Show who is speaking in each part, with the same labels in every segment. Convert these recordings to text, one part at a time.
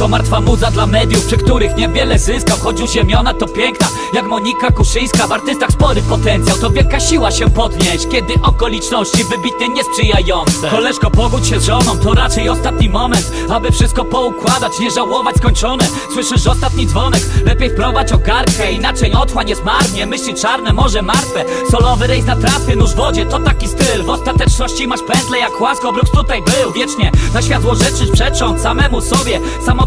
Speaker 1: to martwa muza dla mediów Przy których niewiele zyskał. Choć uziemiona to piękna Jak Monika Kuszyńska. W artystach spory potencjał To wielka siła się podnieść. Kiedy okoliczności wybitnie niesprzyjające. Koleżko pogódź się z żoną To raczej ostatni moment Aby wszystko poukładać Nie żałować skończone. Słyszysz ostatni dzwonek Lepiej wprowadź ogarkę Inaczej otchłań jest marnie Myśli czarne, może martwe. Solowy rejs na trafie, nóż w wodzie To taki styl. W ostateczności masz pętlę jak łasko Brooks tutaj był wiecznie. Na światło rzeczy przecząc samemu sobie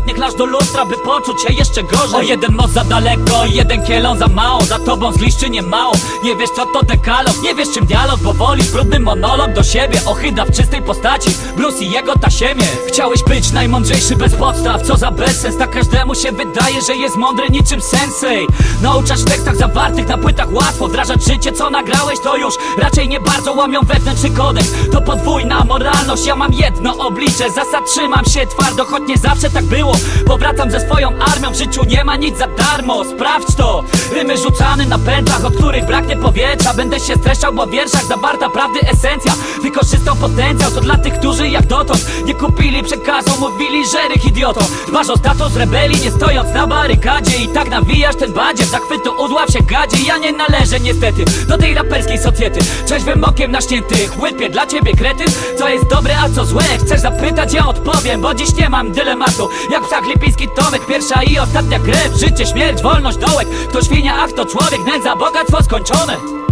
Speaker 1: Samotnie klasz do lustra, by poczuć się jeszcze gorzej. O jeden most za daleko, jeden kielon za mało Za tobą zgliszczy nie mało. Nie wiesz co to dekalog, nie wiesz czym dialog Bo wolisz brudny monolog do siebie Ochyda w czystej postaci, Bruce i jego tasiemie Chciałeś być najmądrzejszy bez podstaw Co za bezsens, tak każdemu się wydaje Że jest mądry niczym sensei. Nauczać w tekstach zawartych na płytach łatwo Wdrażać życie co nagrałeś to już Raczej nie bardzo łamią wewnętrzny kodeks. To podwójna moralność, ja mam jedno oblicze Zasad trzymam się twardo, choć nie zawsze tak było Powracam ze swoją armią, w życiu nie ma nic za darmo. Sprawdź to, rymy rzucane na pętlach Od których braknie powietrza. Będę się streszczał, bo w wierszach zawarta prawdy esencja Wykorzystał potencjał, to dla tych, którzy jak dotąd Nie kupili przekazu, mówili, że rych idiotą. Dbasz o status rebelii, nie stojąc na barykadzie. I tak nawijasz ten badziew, zachwytu udław się gadzie. Ja nie należę niestety do tej raperskiej socjety Trzeźwym okiem naśniętych, łypie dla ciebie kretyn. Co jest dobre, a co złe, chcesz zapytać, ja odpowiem. Bo dziś nie mam dylematu, jak ptak lipiński Tomek Pierwsza i ostatnia krew, życie, śmierć, wolność, dołek. Kto świnia, a kto człowiek, nędza, bogactwo skończone